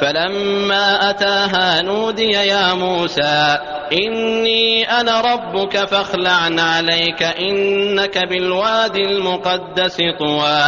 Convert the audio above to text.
فلما أتاها نودي يا موسى إني أنا ربك فاخلع عليك إنك بالوادي المقدس طوى.